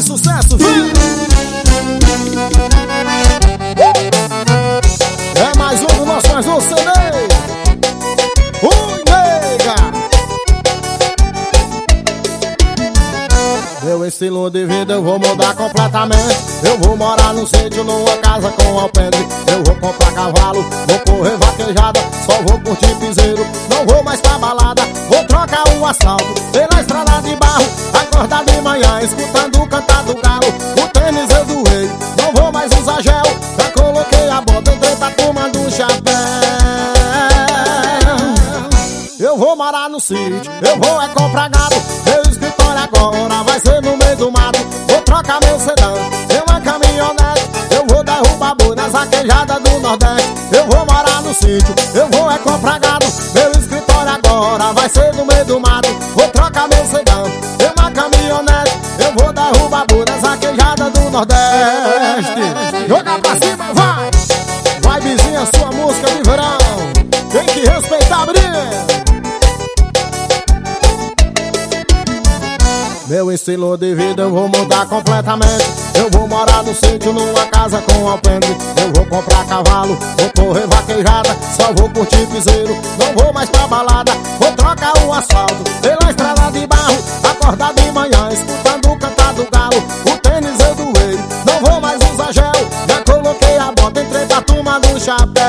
mais sucesso, viu? É mais um do nosso mais um CD. Meu estilo de vida eu vou mudar completamente. Eu vou morar num sítio, numa casa com alpendre. Eu vou comprar cavalo, vou correr vaquejada. Só vou curtir piseiro, não vou mais pra balada. Vou trocar o asfalto pela estrada de barro. Acordar de manhã, escutando o cantar do galo. O tênis eu doei, não vou mais usar gel. Já coloquei a bota, entrei pra turma do chapéu. Eu vou morar no sítio, eu vou é comprar gado. Meu escritório agora vai ser no meio do mato. Vou trocar meu sedã, eu uma caminhonete. Eu vou derrubar boi nas vaquejadas do Nordeste. Eu vou morar no sítio, eu vou é comprar gado. Meu Nordeste. Joga pra cima, vai! Vai, vizinha, sua música de verão. Tem que respeitar a briga. Meu estilo de vida eu vou mudar completamente. Eu vou morar no sítio, numa casa com alpendre. Eu vou comprar cavalo, vou correr vaquejada. Só vou curtir piseiro, não vou mais pra balada. Vou trocar o asfalto pela estrada de barro. Acordar de manhã, escutando chapéu.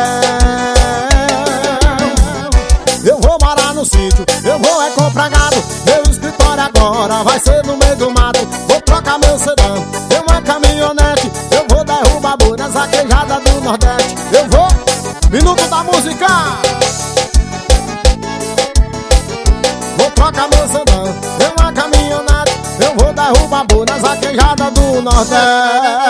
Eu vou morar no sítio, eu vou é comprar gado. Meu escritório agora vai ser no meio do mato. Vou trocar meu sedã, eu uma caminhonete. Eu vou derrubar boi nas vaquejadas do Nordeste. Eu vou, minuto da música. Vou trocar meu sedã, eu uma caminhonete. Eu vou derrubar boi nas vaquejadas do Nordeste.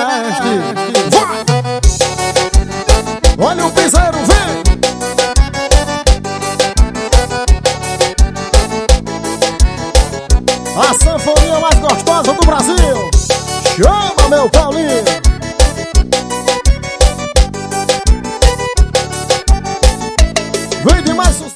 A sanfonia mais gostosa do Brasil. Chama, meu Paulinho.